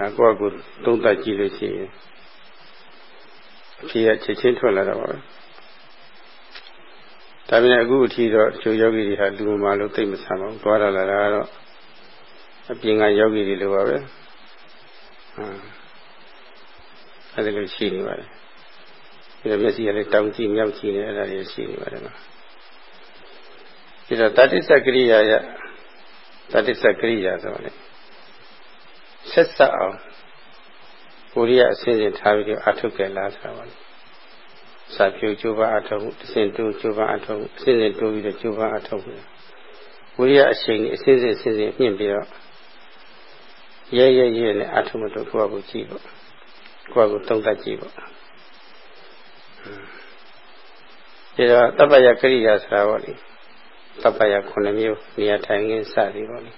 ဒါကိုယ့်အကူသုံးသပ်ကြည့်လို့ရှိရင်ဖြေရချက်ချင်းထွက်လာတော့ပါပဲဒါပေမဲ့အခုအထိတော့ချိုယောဂီတွေဟာလူမှလို့သိမဆန်ပါဘူးသွားရလာတာကတော့အပြင်ကယောဂီတွေလိုပါပဲအဲဒါလိုရှိနေပါတယ်ဒီမျက်စိကလည်းတောင်းကြည့်မြောက်ကြည့်နေအဲ့ဒါတွေရှိနေပါတယ်နော်ဒီတော့တတိစကရိယာယတတိစကရိယာဆိုတာလေ ဆက်ဆက်အောင်ကိုရိယအစဉ်စဉ်ထားပြီးတော့အထုတ်ကြလားဆိုတာပါလေစာဖြူကျိုးပါအထုတ်မှုအစဉ်တိုးကျိုးပါအထုတ်မှုအစဉ်စဉ်တိုးပြီးတော့ကျိုးပါအထုတ်မှုကိုရိယအချိန်နဲ့အစဉ်စဉ်အစဉ်စဉ်မြင့်ပြီးတော့ရဲရဲရဲနဲ့အထုတ်မှုတို့ကိုယ့်အကူကြည့်ပေါ့ကိုယ့်အကူသုံးသပ်ကြည့်ပေါ့ဒီတော့တပ္ပယကရိယာဆိုတာပေါ့လေတပ္ပယခုနှစ်မျိုးနေရာထိုင်ခင်းစသည်ပေါ့လေ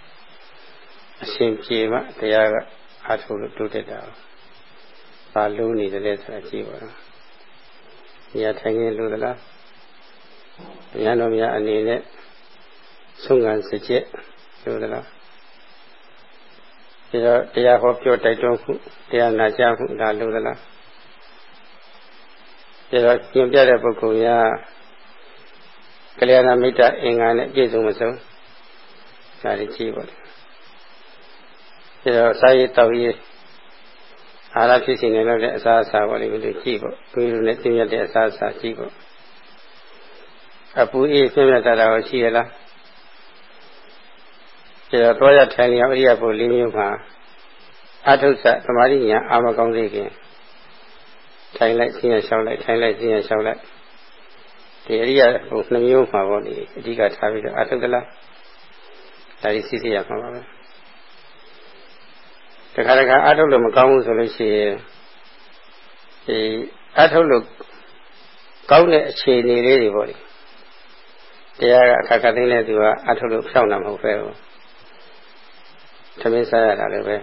အရှင်ပြေမှတရားကအာထုလို့တိုးတက်တာ။ဘာလုံးနေတယ်လဲဆိုတာကြည့်ပါတော့။နေရာထိုင်ခင်းလို့လား။ဉာဏ်တော်များအနေနဲ့ဆုံးခံစကြက်လို့လား။ဒီတော့တရားဟောပြောတိုက်တွန်းမှုတရားနာကြားမှုဒါလို့လား။ဒါတော့ညွန်ပြတဲ့ပုဂ္ဂိုလ်များကလျာဏမိတ်တအင်္ဂါနဲ့ပြည့်စုံမစုံဒါတွေကြည့်ပါလေ ဒါတော့စာရေးတောက်ရေးအာရဖြစ်စီနေလို့တဲ့အစားအစာပေါ့လေဘယ်လိုကြည့်ပေါ့ဘယ်လိုနဲ့သိမြတ်တဲ့အစားအစာကြည့်ပေါ့အပူအေးပြည့်မြတ်တာတော့ရှိရလားဒါတော့တော့ရထိုင်ရအရိယဘုလေးမျိုးမှာအထုဆသမာဓိညာအာမကောင်းစေခင်ထိုင်လိုက်ဆင်းရရှောင်းလိုက်ထိုင်လိုက်ဆင်းရရှောင်းလိုက်ဒီအရိယာဟိုနှမျိုးမှာပေါ့လေအဓိကထားပြီးတော့အထုတ်သလားဒါကြီးစီစီရမှာပါပဲ တခါတခါအထုတ်လို့မကောင်းဘူးဆိုလို့ရှိရင်ဒီအထုတ်လို့ကောင်းတဲ့အခြေအနေလေးတွေပေါ့လေတရားကအခါခါသိနေသူကအထုတ်လို့ဖြောင်းတာမဟုတ်ပဲဘူးသမင်းစားရတာလည်းပဲ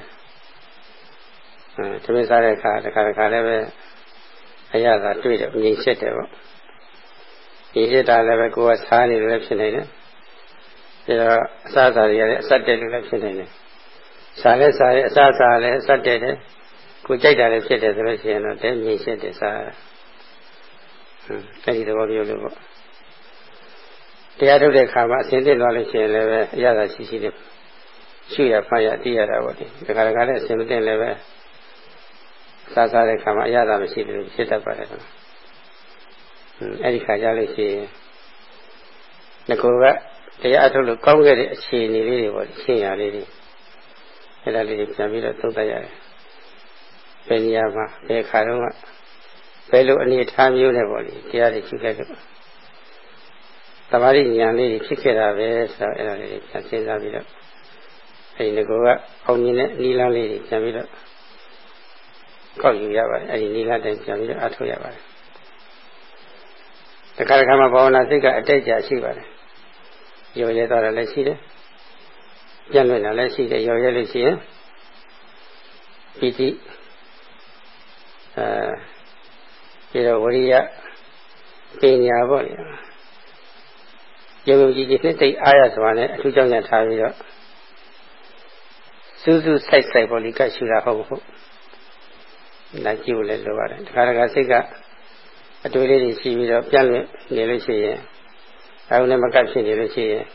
အဲသမင်းစားတဲ့အခါတခါတခါလည်းပဲအရသာတွေ့တယ်ငြိမ်ရှက်တယ်ပေါ့ဒီရှက်တာလည်းပဲကိုယ်ကစားနေလို့လည်းဖြစ်နေတယ်ဒါတော့အစားအစာတွေလည်းအဆက်တက်လို့လည်းဖြစ်နေတယ် စားလဲစားရဲအစားအစာလည်းအဆက်တက်တယ်ကိုကြိုက်တာလည်းဖြစ်တယ်ဆိုလို့ရှိရင်တော့တဲငြိမ်ရှက်တယ်စားဟွန်းအဲ့ဒီသဘောမျိုးလို့ပေါ့တရားထုတ်တဲ့ခါမှာအစဉ်သစ်သွားလို့ရှိရင်လည်းပဲအရသာရှိရှိနဲ့ရှုရဖတ်ရသိရတာပေါ့ဒီဒါကြကလည်းအစဉ်မတင်လည်းပဲစားစားတဲ့ခါမှာအရသာမရှိတယ်လို့ဖြစ်တတ်ပါတယ်ကွာအဲ့ဒီခါကြလို့ရှိရင်ငကိုကတရားအထုတ်လို့ကောင်းခဲ့တဲ့အခြေအနေလေးတွေပေါ့ရှင်းရလေးတွေ အဲ့ဒါလေးတွေပြန်ပြီးတော့သုံးသပ်ရတယ်ဘယ်နေရာမှာဘယ်ခါတော့ကဘယ်လိုအနေထားမျိုးနဲ့ပေါ့လေတရားတွေရှိခဲ့တော့သမာဓိဉာဏ်လေးတွေဖြစ်ခဲ့တာပဲဆိုတော့အဲ့ဒါလေးပြန်စဉ်းစားပြီးတော့အဲ့ဒီငကိုကအောင်မြင်တဲ့နီလန်းလေးတွေပြန်ပြီးတော့ကောက်ယူရပါတယ်အဲဒီနိလတိုင်ပြန်ပြီးတော့အထုတ်ရပါတယ်တခါတခါမှဘာဝနာစိတ်ကအတိတ်ကြာရှိပါတယ်ရော်ရဲသွားတာလည်းရှိတယ် ပြန့်လွင့်တာလည်းရှိတယ်ရော်ရဲလို့ရှိရင်ပီတိအဲပြီးတော့ဝရိယပညာပေါ့လေယုံယုံကြည်ကြည်နဲ့တိတ်အားရစွာနဲ့အထူးကြောင့်ရထားပြီးတော့စူးစူးဆိုင်ဆိုင်ပေါ့လေကရှူတာဟုတ်ဟုတ်လာကြည့်ဖို့လည်းလိုပါတယ်တခါတခါစိတ်ကအတွေ့လေးတွေရှိပြီးတော့ပြန့်လွင့်နေလို့ရှိရင်အဲုံနဲ့မကပ်ဖြစ်နေလို့ရှိရင်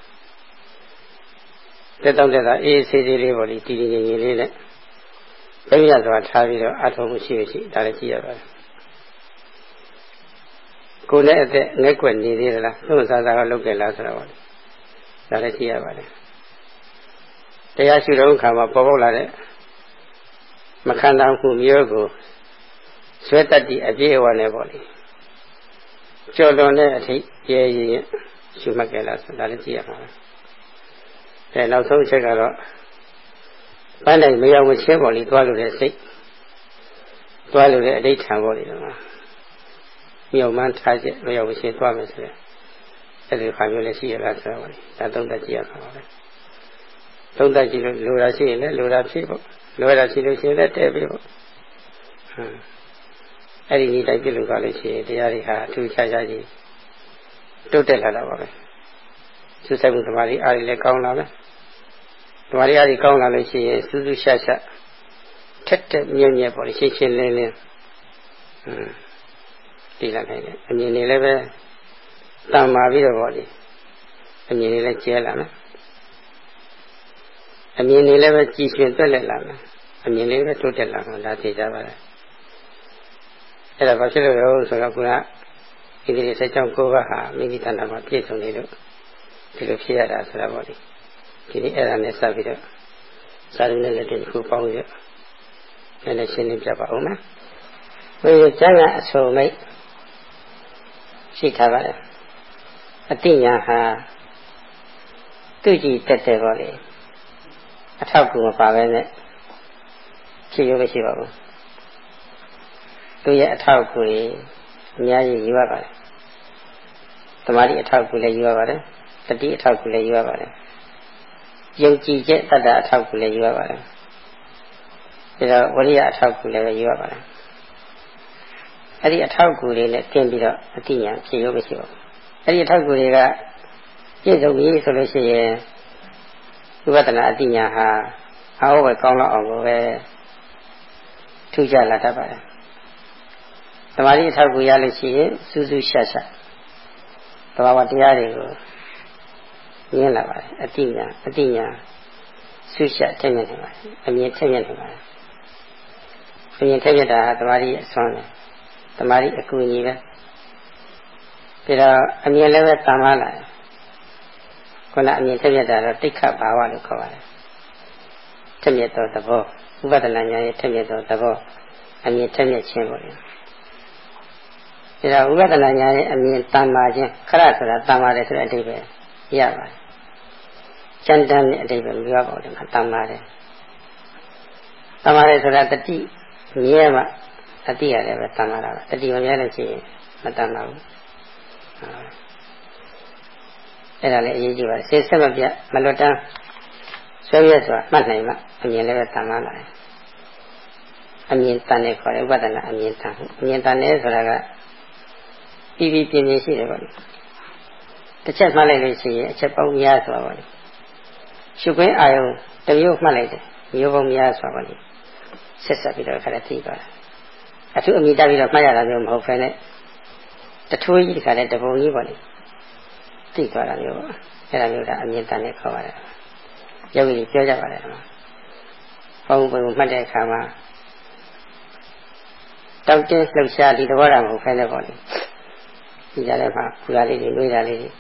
တက်တောင့်တက်တာအေးဆေးဆေးလေးပေါ့လေတည်တည်ငြိမ်ငြိမ်လေးနဲ့ဘယ်ရစွာထားပြီးတော့အထောက်မှုရှိရှိဒါလည်းကြည့်ရပါတယ်ကိုယ်နဲ့အသက်ငဲ့ွက်နေသေးလားသွန်စားစားကလုပ်ကြလားဆိုတော့ဒါလည်းကြည့်ရပါတယ်တရားရှိတဲ့အခါမှာပေါ်ပေါက်လာတဲ့မခံနိုင်မှုမျိုးကိုဆွဲတတ်သည့်အပြည့်အဝနဲ့ပေါ့လေကြော်လွန်တဲ့အထိရဲရဲရှုမှတ်ကြလားဆိုတာလည်းကြည့်ရမှာပဲ အဲနောက်ဆုံးချက်ကတော့ပန်းတိုင်းမရောက်မချင်းပေါ့လေသွားလို့တဲ့စိတ်သွားလို့တဲ့အဋိဌံပေါ့လေတော့မြောက်မှန်းထားချက်မရောက်မချင်းသွားမယ်ဆိုရင်အဲဒီခါမျိုးလည်းရှိရလားဆိုတော့ဒါသုံးသပ်ကြည့်ရမှာပါပဲသုံးသပ်ကြည့်လို့လိုတာရှိရင်လည်းလိုတာဖြစ်ပေါ့လွယ်တာရှိလို့ရှိရင်လည်းတဲ့ပြီပေါ့ဟမ်အဲ့ဒီဒီတိုင်းပြလို့ကလည်းရှိရင်တရားတွေဟာအထူးခြားခြားကြီးတိုးတက်လာတာပါပဲ စူးစိုက်မှုသမားတွေအားတွေလည်းကောင်းလာမယ်သမားတွေအားတွေကောင်းလာလို့ရှိရင်စူးစူးရှက်ရှက်ထက်တက်မြဲမြဲပေါ့လေရှင်းရှင်းလင်းလင်းဟမ်သိလာနိုင်တယ်အမြင်တွေလည်းပဲတန်မာပြီးတော့ပေါ့လေအမြင်တွေလည်းကျဲလာမယ်အမြင်တွေလည်းပဲကြည်ရှင်တက်လက်လာမယ်အမြင်လေးပဲတိုးတက်လာမှာဒါသိကြပါလားအဲ့ဒါဘာဖြစ်လို့လဲဆိုတော့ခုနဣတိရိစကြောင့်ကိုယ်ကဟာမိမိတဏ္ဍာမှာပြည့်စုံနေလို့ ဒီလိုဖြစ်ရတာဆိုတာပေါ့လေဒီနေ့အဲ့ဒါနဲ့စပြီးတော့စာရင်းနဲ့လက်တွေခုပေါင်းရနည်းနည်းရှင်းလင်းပြပါဦးမယ်ဘယ်လိုကျမ်းကအစုံမိတ်ရှိထားပါလဲအတိညာဟာသူကြည့်တက်တယ်ပေါ့လေအထောက်ကူမပါပဲနဲ့ဖြစ်ရုံမရှိပါဘူးသူရဲ့အထောက်ကူကြီးအများကြီးယူရပါတယ်တမာတိအထောက်ကူလည်းယူရပါတယ် တတိအထောက်ကူလည်းယူရပါတယ်ယုံကြည်ချက်တတ္တအထောက်ကူလည်းယူရပါတယ်ဒါတော့ဝရိယအထောက်ကူလည်းယူရပါတယ်အဲ့ဒီအထောက်ကူတွေနဲ့ကျင်းပြီးတော့အတိညာဖြစ်ရုံမရှိပါဘူးအဲ့ဒီအထောက်ကူတွေကပြည့်စုံပြီဆိုလို့ရှိရင်ဝိပဿနာအတိညာဟာအောက်ပဲကောင်းလောက်အောင်ကိုပဲထူးခြားလာတတ်ပါတယ်။သမာဓိအထောက်ကူရလို့ရှိရင်စူးစူးရှက်ရှက်သဘာဝတရားတွေကို မြင်လာပါတယ်အတိညာအတိညာဆူရှက်ထက်မြက်နေပါတယ်အမြင်ထက်မြက်နေပါတယ်အမြင်ထက်မြက်တာသမာဓိအစွမ်းတယ်သမာဓိအကူအညီပဲပြီးတော့အမြင်လည်းပဲတန်မာလာတယ်ခုနအမြင်ထက်မြက်တာတော့တိခတ်ဘာဝလို့ခေါ်ပါတယ်ထက်မြက်သောသဘောဥပဒနာညာရဲ့ထက်မြက်သောသဘောအမြင်ထက်မြက်ခြင်းပေါ့လေဒါဥပဒနာညာရဲ့အမြင်တန်မာခြင်းခရဆိုတာတန်မာတယ်ဆိုတဲ့အဓိပ္ပာယ်ရပါတယ် စံတန်းတဲ့အဓိပ္ပာယ်မပြောပါဘူးဒီမှာတန်မာတယ်တန်မာတယ်ဆိုတာတတိမြဲမှအတိရတယ်ပဲတန်မာတာပဲတတိမမြဲလို့ရှိရင်မတန်မာဘူးအဲ့ဒါလည်းအရေးကြီးပါတယ်စေဆက်မပြမလွတ်တမ်းဆွဲရဆိုတာမှတ်နိုင်မှအမြင်လည်းပဲတန်မာလာတယ်အမြင်တန်တယ်ခေါ်တယ်ဥပဒနာအမြင်တန်အမြင်တန်တယ်ဆိုတာကပြီးပြီးပြင်းပြင်းရှိတယ်ပေါ့လေတစ်ချက်မှတ်လိုက်လို့ရှိရင်အချက်ပေါင်းများစွာပေါ့လေ ရှုခွင့်အာယုံတမျိုးမှတ်လိုက်တယ်မျိုးပေါင်းများစွာပေါ့လေဆက်ဆက်ပြီးတော့ခါလည်းသိသွားတယ်အထူးအမိတက်ပြီးတော့မှတ်ရတာမျိုးမဟုတ်ဖ ೇನೆ တထိုးကြီးတခါလည်းတပုံကြီးပေါ့လေသိသွားတာမျိုးပေါ့အဲ့ဒါမျိုးကအမြင်တန်နဲ့ခေါ်ပါတယ်ယောဂီပြောကြပါတယ်ဘုံဘုံမှတ်တဲ့အခါမှာတောက်တင်းလှုပ်ရှားဒီသဘောတရားမဟုတ်ဖ ೇನೆ ပေါ့လေဒီကြတဲ့မှာခူတာလေးတွေနှွေးတာလေးတွေ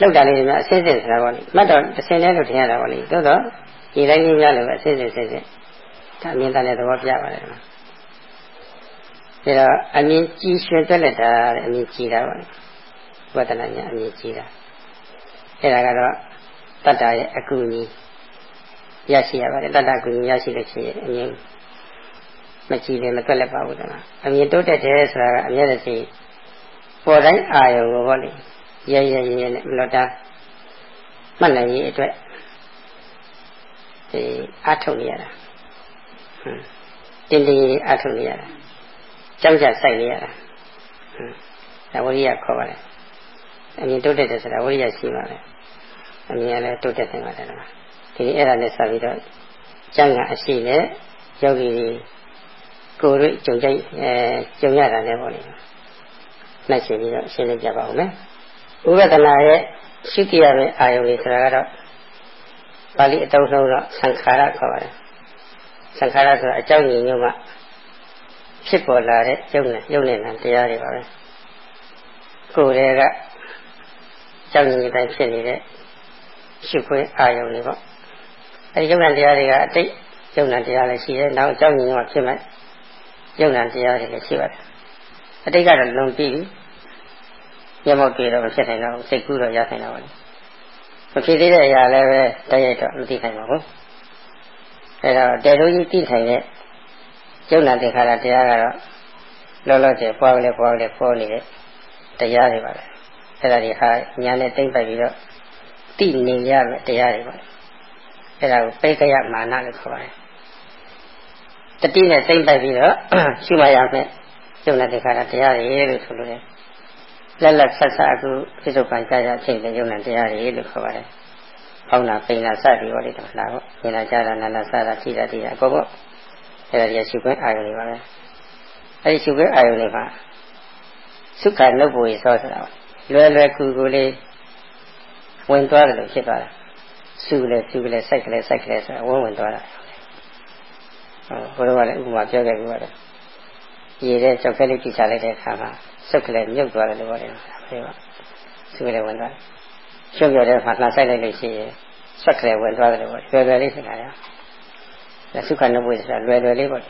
လှုပ်တာလေးတွေများအစစ်စစ်ဆိုတာပေါ့လေမှတ်တော့တစ်ဆင်းနဲ့လို့ထင်ရတာပေါ့လေသို့တော့ဒီတိုင်းလေးများလည်းပဲအစစ်စစ်စစ်စစ်ဒါအမြင်တန်တဲ့သဘောပြပါတယ်ဒါတော့အမြင်ကြည်ရွှင်တက်လက်တာတဲ့အမြင်ကြည်တာပေါ့လေဝတ္တနာညာအမြင်ကြည်တာအဲ့ဒါကတော့တတ္တာရဲ့အကူအညီရရှိရပါတယ်တတ္တအကူအညီရရှိလို့ရှိရင်အမြင်မကြည်လည်းမတွက်လက်ပါဘူးကွာအမြင်တိုးတက်တယ်ဆိုတာကအမြဲတည်းပေါ်တိုင်းအာယုံကိုဟောလေ ရရရရနဲ့မလွတ်တာမှတ်နိုင်ရေးအတွက်ဒီအထုတ်နေရတာဟွန်းတင်းတင်းအထုတ်နေရတာကြောက်ကြစိုက်နေရတာဟွန်းဒါဝိရိယခေါ်ပါလေအမြင်တိုးတက်တယ်ဆိုတာဝိရိယရှိပါလေအမြင်လည်းတိုးတက်နေပါတယ်ကွာဒီအဲ့ဒါနဲ့ဆက်ပြီးတော့ကျမ်းကအရှိနဲ့ယောဂီကိုယ်တို့ကြုံကြိုက်အဲကြုံရတာလည်းပေါ့လေနှိုက်ရှင်ပြီးတော့ရှင်းလင်းပြပါဦးမယ် ဥပဒနာရဲ့ရှိကြရတဲ့အာယုန်လေးဆိုတာကတော့ပါဠိအတုံးဆုံးတော့သံခါရခေါ်ပါတယ်သံခါရဆိုတာအကြောင်းရင်းမျိုးမှဖြစ်ပေါ်လာတဲ့ယုံနဲ့ယုံနဲ့နာတရားတွေပါပဲကိုယ်တွေကကြောင်းရင်းတိုင်းဖြစ်နေတဲ့ရှုခွင့်အာယုန်တွေပေါ့အဲဒီယုံနဲ့တရားတွေကအတိတ်ယုံနဲ့တရားလည်းရှိတယ်နောက်အကြောင်းရင်းမှဖြစ်မဲ့ယုံနဲ့တရားတွေလည်းရှိပါတယ်အတိတ်ကတော့လွန်ပြီးပြီ မျက်မှောက်တွေ့တော့မဖြစ်နိုင်တော့စိတ်ကူးတော့ရနိုင်တော့ဘူးမဖြစ်သေးတဲ့အရာလည်းပဲတိုက်ရိုက်တော့မသိနိုင်ပါဘူးအဲဒါတေတို့ကြီးသိထိုင်တဲ့ကျုံနာတေခါရတရားကတော့လောလောဆယ်ပွားကလေးပွားကလေးပေါ်နေတဲ့တရားတွေပါပဲအဲဒါတွေဟာညာနဲ့တိမ့်ပိုက်ပြီးတော့သိနေရမယ်တရားတွေပါအဲဒါကိုပိတ်ကရမာနလို့ခေါ်ပါတယ်တတိနဲ့တိမ့်ပိုက်ပြီးတော့ရှုမှရမယ်ကျုံတဲ့ခါတရားတွေလို့ဆိုလို့တယ် လက်လက်ဆက်ဆက်အခုပြစ္ဆုတ်ပံကြာကြာအချိန်နဲ့ယုံနဲ့တရားတွေလို့ခေါ်ပါတယ်။ဟောင်းတာပိန်တာစသည်ဟောလေးတမလားပေါ့။ဉာဏ်ကြတာနာနာစတာထိတာတိတာအကုန်ပေါ့။အဲ့ဒါကြီးရှုခွင့်အာယုန်တွေပါပဲအဲ့ဒီရှုခွင့်အာယုန်တွေမှာသုခနုပ္ပဝေသောဆိုတာလွယ်လွယ်ကူကူလေးဝင်သွားတယ်လို့ဖြစ်သွားတာစုလေစုလေစိုက်ကလေးစိုက်ကလေးဆိုတာဝင်ဝင်သွားတာဟိုဘုရားကလည်းဥပမာပြောခဲ့ကြပါတယ်ရေတဲ့ကြောက်ကလေးကြည့်ချလိုက်တဲ့အခါမှာ စုက်ကလေးမြုပ်သွားတယ်လို့ပြောတယ်ဟုတ်ပါစုကလေးဝင်သွားတယ်ရှုပ်ရတဲ့အခါလှဆိုင်လိုက်လို့ရှိရင်ဆွက်ကလေးဝင်သွားတယ်လို့ပြောလွယ်လွယ်လေးဖြစ်လာတယ်ဒါသုခနုပ္ပဝေဆိုတာလွယ်လွယ်လေးပေါ့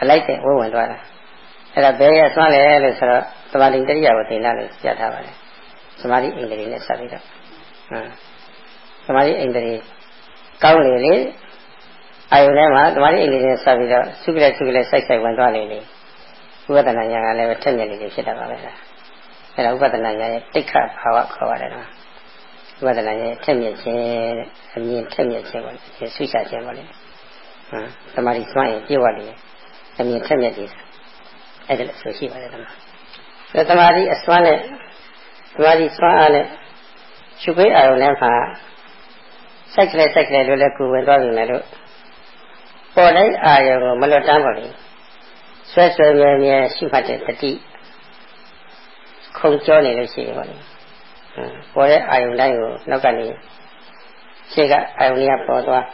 အလိုက်တဲ့ဝင်ဝင်သွားတာအဲ့ဒါဘယ်ရဆွမ်းလဲလို့ဆိုတော့သမာဓိတရိယာကိုသင်လာလို့ပြထားပါတယ်သမာဓိအင်္ဂလိပ်နဲ့ဆက်ပြီးတော့ဟမ်သမာဓိအင်္ဂလိပ်ကောင်းလေလေအာယုန်ထဲမှာသမာဓိအင်္ဂလိပ်နဲ့ဆက်ပြီးတော့သုကလေသုကလေစိုက်စိုက်ဝင်သွားလေလေ ဥပဒနာညာကလည်းထက်မြက်လေးဖြစ်တာပါပဲလားအဲ့ဒါဥပဒနာညာရဲ့တိတ်ခဘာဝခေါ်ပါတယ်နော်ဥပဒနာညာရဲ့ထက်မြက်ခြင်းတဲ့အမြင်ထက်မြက်ခြင်းပေါ့လေဆွေးချခြင်းပေါ့လေဟမ်သမာဓိစွမ်းရင်ပြည့်ဝလေအမြင်ထက်မြက်ခြင်းအဲ့ဒါလည်းဆိုရှိပါတယ်ဓမ္မ။သမာဓိအစွမ်းနဲ့သမာဓိစွမ်းအားနဲ့ရှုခွေးအာရုံနဲ့မှာစိုက်ကလေးစိုက်ကလေးလိုလည်းကိုယ်ဝင်သွားပြီမယ်လို့ပေါ်တိုင်းအာရုံကိုမလွတ်တမ်းပါလေ။ ဆွဲဆွဲမြဲမြဲရှိမှတ်တဲ့တတိခုံကြောနေလို့ရှိရင်ပါလေ။ပေါ်တဲ့အာရုံတိုင်းကိုနောက်ကနေရှေ့ကအာရုံကြီးပေါ်သွား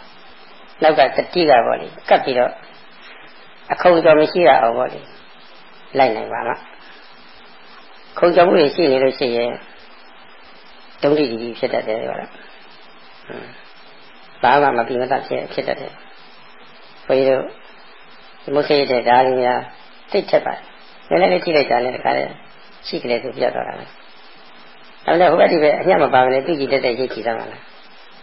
နောက်ကတတိကပေါ့လေကပ်ပြီးတော့အခုံကြောမရှိရအောင်ပေါ့လေလိုက်နိုင်ပါလားခုံကြောမှုတွေရှိနေလို့ရှိရင်ဒုတိယကြီးဖြစ်တတ်တယ်ပြောတာဘာမှမပြီးမတတ်ဖြစ်ဖြစ်တတ်တယ်ဘုရားတို့ မုခေတဲ့ဓာရီများသိထက်ပါတယ်နည်းနည်းလေးကြည့်လိုက်ကြတယ်တခါလေရှိကလေးကိုပြတ်သွားတာပဲဒါနဲ့ဟိုဘက်ဒီဘက်အညံ့မပါဘဲနဲ့သူကြည့်တတ်တဲ့ရိတ်ကြည့်သားမှာလား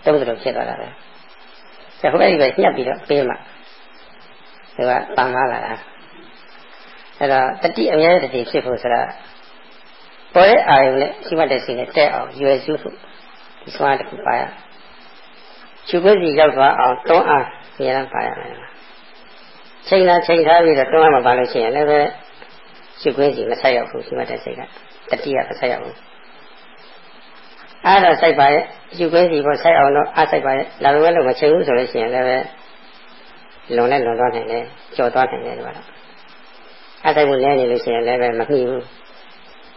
တုံးစလို့ဖြစ်သွားတာပဲဒါဟိုဘက်ဒီဘက်ညှပ်ပြီးတော့ပေးမှသူကပန်လာလာတာအဲ့တော့တတိအမြဲတတိဖြစ်ဖို့ဆိုတာပေါ်တဲ့အာယုံနဲ့ရှိမှတ်တဲ့စိတ်နဲ့တက်အောင်ရွယ်စုဖို့ဒီစွမ်းတစ်ခုပါရချုပ်ခွင့်စီရောက်သွားအောင်တွန်းအားနေရာပါရမယ် ချိန်လာချိန်ထားပြီးတော့တွန်းအားမပါလို့ရှိရင်လည်းပဲချုပ်ခွင့်စီမဆက်ရောက်ဘူးရှိမှတ်တဲ့စိတ်ကတတိယမဆက်ရောက်ဘူးအားတော့စိုက်ပါရဲ့ယူခွဲစီပေါ်စိုက်အောင်တော့အားစိုက်ပါရဲ့ဒါပေမဲ့လို့မချိန်ဘူးဆိုလို့ရှိရင်လည်းပဲလွန်နဲ့လွန်သွားနိုင်တယ်ကြော်သွားနိုင်တယ်ဒီမှာတော့အတိုက်မှုလဲနေလို့ရှိရင်လည်းပဲမမှီဘူး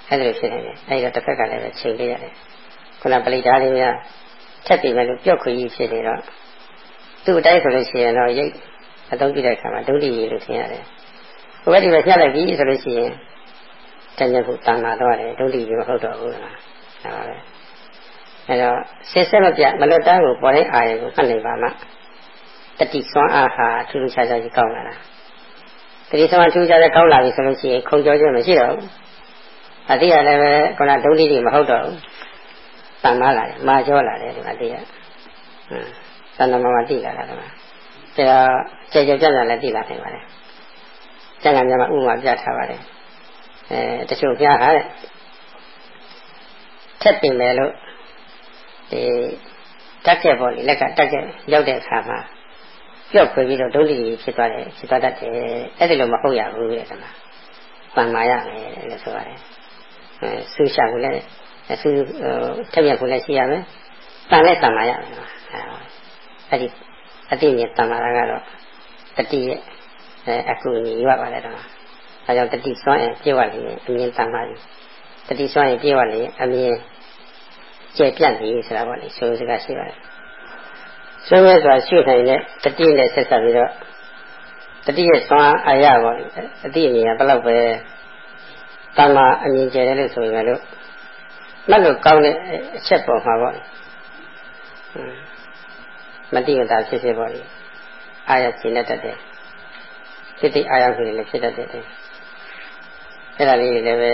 အဲ့လိုဖြစ်နေတယ်အဲ့တော့တစ်ဖက်ကလည်းပဲချိန်ပေးရတယ်ခုနပလိဒါလေးများထက်ပြီးမယ်လို့ပြော့ခွေကြီးဖြစ်နေတော့သူ့အတိုက်ဆိုလို့ရှိရင်တော့ရိတ် အသုံးပြုတဲ့အခါမှာဒုတိယလို့ထင်ရတယ်ဘဝဒီပဲဖြတ်လိုက်ပြီဆိုလို့ရှိရင်တဏှတ်ကိုတန်မာတော့တယ်ဒုတိယမဟုတ်တော့ဘူးလားဒါပါပဲအဲ့တော့ဆင်းဆက်မပြမလွတ်တန်းကိုပေါ်တဲ့အာရုံကိုမှတ်နိုင်ပါမှတတိဆွမ်းအားဟာထူးထူးခြားခြားကြီးကောင်းလာတာတတိဆွမ်းထူးခြားခြားကောင်းလာပြီဆိုလို့ရှိရင်ခုံကြောခြင်းမရှိတော့ဘူးအတိရလည်းပဲခုနဒုတိယမဟုတ်တော့ဘူးတန်မာလာတယ်မာကျောလာတယ်ဒီမှာတိရဟမ်တဏ္ဍမမတိလာတာက ဒါကျေကျေပြတ်ပြတ်လည်းတိလာနိုင်ပါတယ်ကျန်ကများမှာဥပမာပြထားပါတယ်အဲတချို့ပြဟာတဲ့ထက်ပင်မယ်လို့ဒီတက်ခဲ့ပေါ့လေလက်ကတက်ခဲ့ရောက်တဲ့အခါမှာပြော့ခွေပြီးတော့ဒုတိယဖြစ်သွားတယ်ဖြစ်သွားတတ်တယ်အဲ့ဒီလိုမဟုတ်ရဘူးတဲ့ကမှာပန်မာရမယ်လို့ဆိုရတယ်အဲဆူရှာကိုလည်းဆူထက်မြက်ကိုလည်းရှိရမယ်တန်လည်းတန်မာရမယ်အဲ့ဒီ အတိနဲ့တန်မာတာကတော့တတိရဲ့အဲအခုညီရပါတယ်တော့အဲကြောင့်တတိစွမ်းရင်ပြေဝလေအမြင်တန်မာပြီတတိစွမ်းရင်ပြေဝလေအမြင်ကျယ်ပြန့်နေဆိုတာပေါ့လေဆိုစကားရှိပါတယ်ဆွေးနွေးစွာရှုနိုင်တဲ့တတိနဲ့ဆက်ဆက်ပြီးတော့တတိရဲ့စွမ်းအာရပေါ့လေအတိအမြင်ကဘယ်လောက်ပဲတမ္မာအမြင်ကျယ်တယ်လို့ဆိုရင်လည်းမလို့ကောင်းတဲ့အချက်ပေါ်မှာပေါ့ မတိမတာဖြစ်ဖြစ်ပေါ့လေအာရရှင်းတတ်တယ်စိတ်တိအာရဆိုရင်လည်းဖြစ်တတ်တယ်အဲ့ဒါလေးလည်းပဲ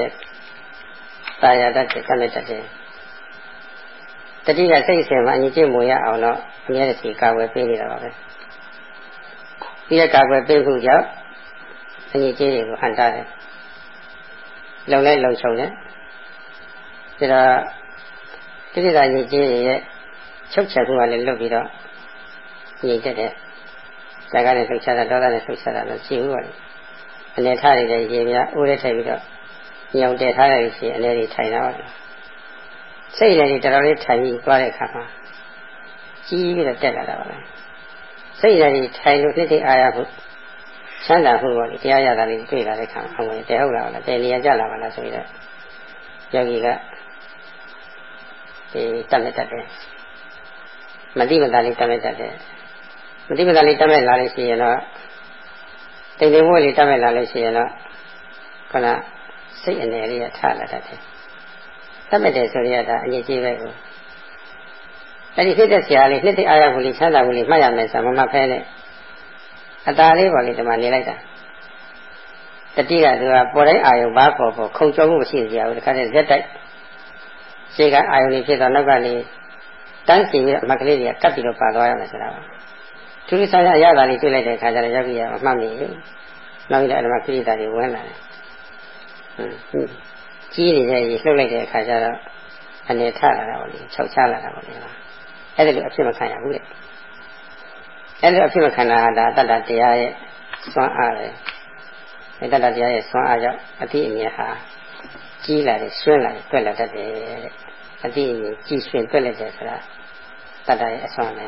တာယာတတ်တယ်ကလည်းတတ်တယ်တတိကစိတ်ဆင်မှာအငြိကျင့်မွေရအောင်တော့အများကြီးကာကွယ်ပေးနေတာပါပဲဒီကကာကွယ်ပေးမှုကြောင့်အငြိကျင့်တွေကိုဟန်တာတယ်လုံလဲလုံချုံတယ်ဒါတော့တိတိကညစ်ကြေးရဲ့ချုပ်ချက်မှုကလည်းလွတ်ပြီးတော့ ညစ်တက်တယ်ဇာကနဲ့ဆုတ်ချတာဒေါသနဲ့ဆုတ်ချတာလို့ရှိဘူးပါလေအနေထားတွေလည်းရေပြားအိုးလေးထည့်ပြီးတော့ညောင်တည်ထားရလို့ရှိရင်အနေတွေထိုင်တာပါစိတ်လည်းတော်တော်လေးထိုင်ပြီးသွားတဲ့အခါမှာကြီးပြီးတော့တက်လာတာပါပဲစိတ်လည်းထိုင်လို့သိသိအားရဖို့ချမ်းသာမှုပေါ့လေတရားရတာလေးတွေ့လာတဲ့ခါအဝင်တဲဟုတ်လားလားတဲနေရာကြလာပါလားဆိုပြီးတော့ယောဂီကဒီတတ်မဲ့တတ်တယ်မတိမတာလေးတတ်မဲ့တတ်တယ် မတိမတာလေးတတ်မဲ့လာလို့ရှိရင်တော့တိမ်တိမ်မွေးလေးတတ်မဲ့လာလို့ရှိရင်တော့ခဏစိတ်အနေလေးကထလာတတ်တယ်တတ်မဲ့တယ်ဆိုရတာအငြိကြီးပဲကိုအဲ့ဒီဖြစ်တဲ့ဆရာလေးနှစ်သိအားရဖို့လေးချမ်းသာဖို့လေးမှတ်ရမယ်ဆိုမမဖဲနဲ့အตาလေးပေါ်လေးဒီမှာနေလိုက်တာတတိကသူကပေါ်တိုင်းအာယုဘာပေါ်ပေါ်ခုံကြောမှုမရှိစရာဘူးတခါတည်းဇက်တိုက်ရှေ့ကအာယုလေးဖြစ်တော့နောက်ကနေတန်းစီပြီးအမကလေးတွေကကပ်ပြီးတော့ပါသွားရမယ်ဆိုတာပါ သူတို့ဆိုင်ရရတာလေးတွေ့လိုက်တဲ့အခါကျတော့ယောဂီရအမှတ်မိဘူးနောက်ပြီးတော့အဓမ္မကိရိတာတွေဝင်လာတယ်ကြီးနေတဲ့ရေလှုပ်လိုက်တဲ့အခါကျတော့အနေထလာတာပေါ့လေ၆ချလာတာပေါ့လေအဲ့ဒါလိုအဖြစ်မခံရဘူးတဲ့အဲ့လိုအဖြစ်မခံတာဒါတတ္တတရားရဲ့စွမ်းအားပဲအဲ့တတ္တတရားရဲ့စွမ်းအားကြောင့်အတိအမြဲဟာကြီးလာတယ်ဆွဲလာတယ်တွက်လာတတ်တယ်တဲ့အတိအမြဲကြီးဆွင်တွက်လိုက်တယ်ဆိုတာတတ္တရဲ့အစွမ်းပဲ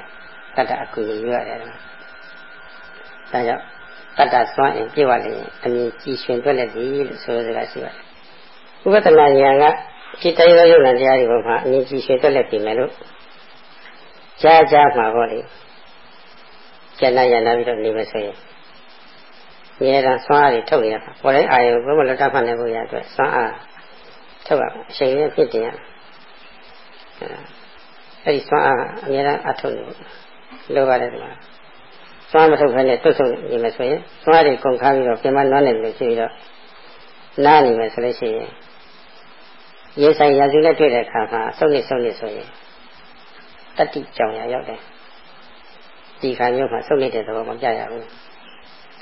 တတ္တအကူကြီးရတယ်ဒါကြောင့်တတ္တစွမ်းရင်ပြည့်ဝလေအမြင်ကြီးဆွင်တွက်လက်သည်လို့ဆိုရစကားရှိပါတယ်ဥပဒနာဉာဏ်ကစိတ်တိုင်းသောယုံနာတရားတွေပေါ်မှာအမြင်ကြီးဆွင်တွက်လက်ပြီမယ်လို့ကြားကြားမှာပေါ့လေကျန်တဲ့ရနာပြီးတော့နေမယ်ဆိုရင်ငယ်တာစွမ်းအားတွေထုတ်ရတာပေါ်တိုင်းအာယုဘုမလတတ်ဖတ်နေဖို့ရအတွက်စွမ်းအားထုတ်ရအချိန်နဲ့ဖြစ်တင်ရအဲ့ဒီစွမ်းအားအများအားအထုတ်လို့ လိုပါတယ်ဒီမှာစွမ်းမထုတ်ဘဲနဲ့တွတ်ဆုံနေမယ်ဆိုရင်စွမ်းတွေကုန်ခါပြီးတော့ပြင်မနွမ်းနေလို့ရှိပြီးတော့နားနေမယ်ဆိုလို့ရှိရင်ရေဆိုင်ရာစုနဲ့တွေ့တဲ့အခါမှာစုံနေစုံနေဆိုရင်တတိကြောင်ရရောက်တယ်ဒီခါမျိုးမှာစုံနေတဲ့သဘောမပြရဘူး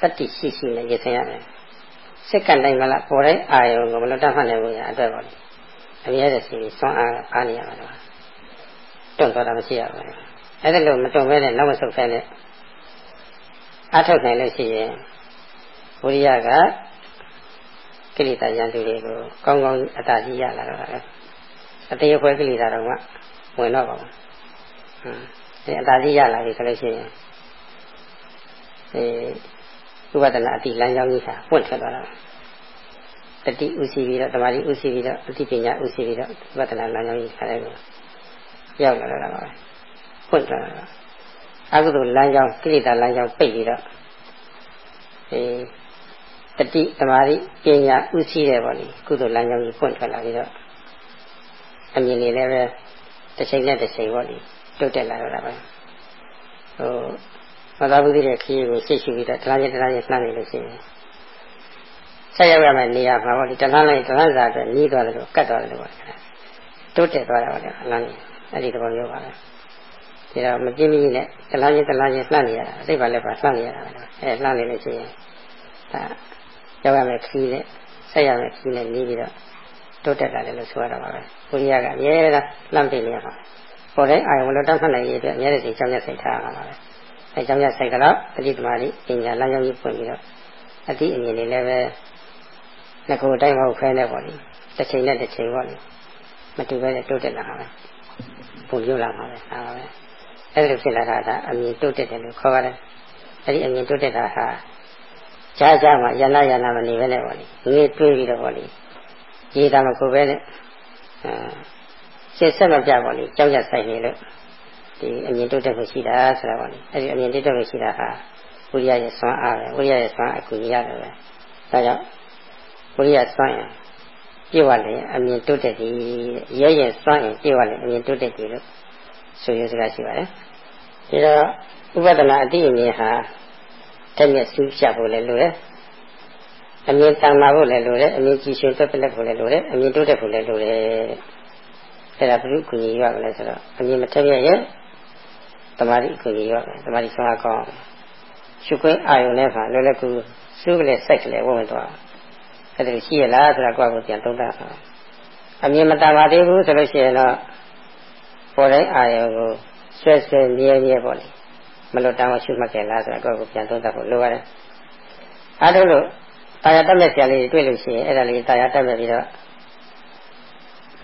တတိရှိရှိနဲ့ရေဆိုင်ရတယ်စက္ကန့်တိုင်းကလာပေါ်တဲ့အာယုံကိုမလွတ်တတ်မှတ်နိုင်ဘူးရအတွက်ပါလေအမြဲတည်းစီစွမ်းအားအားနေရပါတော့တွန့်သွားတာမရှိရပါဘူး အဲ့ဒါလို့မတွန့်ပဲနဲ့နောက်မဆုတ်ဖဲနဲ့အထုတ်နိုင်လို့ရှိရင်ဝိရိယကကိလေသာရန်သူတွေကိုကောင်းကောင်းအတားကြီးရလာတော့တယ်အတေခွဲကိလေသာတော့ကဝင်တော့ပါဘူးဟမ်ဒီအတားကြီးရလာပြီဆိုလို့ရှိရင်အဲဥပဒနာအတိလမ်းကြောင်းကြီးဟာပွင့်ထွက်သွားတာတတိဥစီပြီးတော့တမာတိဥစီပြီးတော့အတိပညာဥစီပြီးတော့ဥပဒနာလမ်းကြောင်းကြီးခါတယ်ကိုရောက်လာတော့တာပါပဲ ပွင့်ထွက်လာတာအကုသိုလ်လမ်းကြောင်းကိလေသာလမ်းကြောင်းပိတ်ပြီးတော့အဲတတိသမာဓိပညာဥသိတယ်ပေါ့လေကုသိုလ်လမ်းကြောင်းကြီးဖွင့်ထွက်လာပြီးတော့အမြင်နေလည်းပဲတစ်ချိန်နဲ့တစ်ချိန်ပေါ့လေတုတ်တက်လာတော့တာပဲဟိုမသာဘူးတဲ့ခရီးကိုစိတ်ရှိပြီးတော့တရားချင်းတရားချင်းနှမ်းနေလို့ရှိရင်ဆက်ရောက်ရမယ့်နေရာမှာပေါ့လေတလားလိုက်တလားစာအတွက်နီးသွားတယ်လို့ကတ်သွားတယ်လို့ပေါ့တုတ်တက်သွားတာပေါ့လေအလန်းကြီးအဲ့ဒီသဘောမျိုးပါပဲ ဒါတော့မပြင်းမကြီးနဲ့တလားချင်းတလားချင်းလှမ်းနေရတာအစိတ်ပါလည်းပါလှမ်းနေရတာပဲအဲလှမ်းနေလို့ရှိရင်ဒါရောက်ရမယ်ခီးနဲ့ဆက်ရမယ်ခီးနဲ့နေပြီးတော့တိုးတက်လာတယ်လို့ဆိုရတာပါပဲဘုရားကအမြဲတမ်းလှမ်းပြနေရပါပေါ်တိုင်းအာယုံလို့တောင်းမှတ်နိုင်ရတဲ့အမြဲတမ်းကြောင်းရစိတ်ထားရမှာပါပဲအဲကြောင်းရစိတ်ကတော့ပဋိသမารိပညာလမ်းကြောင်းကြီးဖွင့်ပြီးတော့အတိအမြင်တွေလည်းပဲငကိုတိုင်းမဟုတ်ဖဲနဲ့ပေါ့လေတစ်ချိန်နဲ့တစ်ချိန်ပေါ့လေမတူပဲနဲ့တိုးတက်လာမှာပဲပုံပြလာမှာပဲဒါပါပဲ အဲ့လိုဖြစ်လာတာကအမြင်တိုးတက်တယ်လို့ခေါ်ပါတယ်အဲ့ဒီအမြင်တိုးတက်တာဟာကြားကြားမှာယနာယနာမနေပဲနဲ့ပေါ့လေငေးတွေးပြီးတော့ပေါ့လေရေးတာမကိုပဲနဲ့အဲရှင်းဆက်မပြပေါ့လေကြောက်ရဆိုင်နေလို့ဒီအမြင်တိုးတက်မှုရှိတာဆိုတာပေါ့လေအဲ့ဒီအမြင်တိုးတက်မှုရှိတာဟာဝိရိယရဲ့စွမ်းအားပဲဝိရိယရဲ့စွမ်းအကူကြီးရတယ်ပဲဒါကြောင့်ဝိရိယစွမ်းရင်ပြေဝလည်းအမြင်တိုးတက်သည်ရဲရဲစွမ်းရင်ပြေဝလည်းအမြင်တိုးတက်သည်လို့ ဆိုရစကားရှိပါတယ်ဒါတော့ဥပဒနာအတိအမြင်ဟာတက်မြက်စူးဖြတ်ဖို့လည်းလိုတယ်အမြင်တန်မာဖို့လည်းလိုတယ်အမြင်ကြည်ရှင်တက်ပလက်ဖို့လည်းလိုတယ်အမြင်တိုးတက်ဖို့လည်းလိုတယ်အဲ့ဒါဘုရုကူညီရပါလဲဆိုတော့အမြင်မတက်ရရဲ့တမာတိကူညီရမယ်တမာတိဆွမ်းကောင်းရှုခွင့်အာယုန်နဲ့ပါလောလောကူစူးကလေးစိုက်ကလေးဝင်သွားအဲ့ဒါရှိရလားဆိုတာကိုယ့်ကိုပြန်သုံးသပ်အောင်အမြင်မတန်ပါသေးဘူးဆိုလို့ရှိရင်တော့ ပေါ်တိုင်းအာယုန်ကိုဆွဲဆွဲမြဲမြဲပေါ့လေမလွတ်တမ်းရှုမှတ်ကြလားဆိုတာကိုယ့်ကိုပြန်သုံးသပ်ဖို့လိုရတယ်အားထုတ်လို့တာယာတက်မဲ့ဆရာလေးတွေ့လို့ရှိရင်အဲ့ဒါလေးတာယာတက်မဲ့ပြီးတော့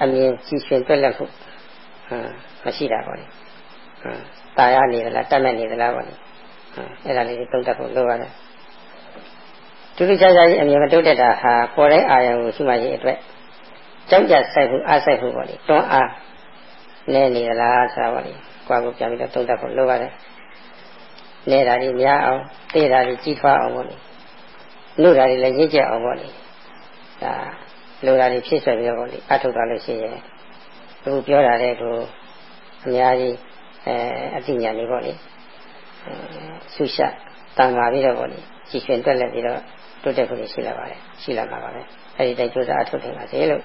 အမြင်ကြည့်ရှင်တွေ့လက်ဖို့ဟမ်မရှိတာပေါ့လေဟမ်တာယာနေသလားတက်မဲ့နေသလားပေါ့လေဟမ်အဲ့ဒါလေးသုံးသပ်ဖို့လိုရတယ်တူတူခြားခြားကြီးအမြင်မတိုးတက်တာဟာပေါ်တဲ့အာရုံကိုရှိမှရှိအတွက်ကြောက်ကြဆိုင်မှုအားဆိုင်မှုပေါ့လေတွန်းအား နဲနေလားဆိုတာပေါ့လေကိုယ်ကိုပြန်ပြီးတော့သုံးသပ်ဖို့လိုပါတယ်နေတာတွေများအောင်သိတာတွေကြီးထွားအောင်ပေါ့လေနှုတ်တာတွေလည်းရင့်ကျက်အောင်ပေါ့လေဒါလိုတာတွေဖြစ်ဆွဲပြီးတော့ပေါ့လေအထုတ်တာလို့ရှိရင်အခုပြောတာတဲ့ကိုအများကြီးအဲအသိဉာဏ်တွေပေါ့လေဆုရှတန်မာပြီးတော့ပေါ့လေကြည်ရှင်တက်လက်ပြီးတော့တိုးတက်ဖို့ရှိလာပါတယ်ရှိလာမှာပါပဲအဲဒီတိုက်ကြိုးစားအထုတ်ထင်ပါစေလို့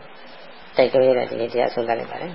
တိုက်တွန်းရတဲ့ဒီနေ့တရားဆုံးသတ်လိုက်ပါတယ်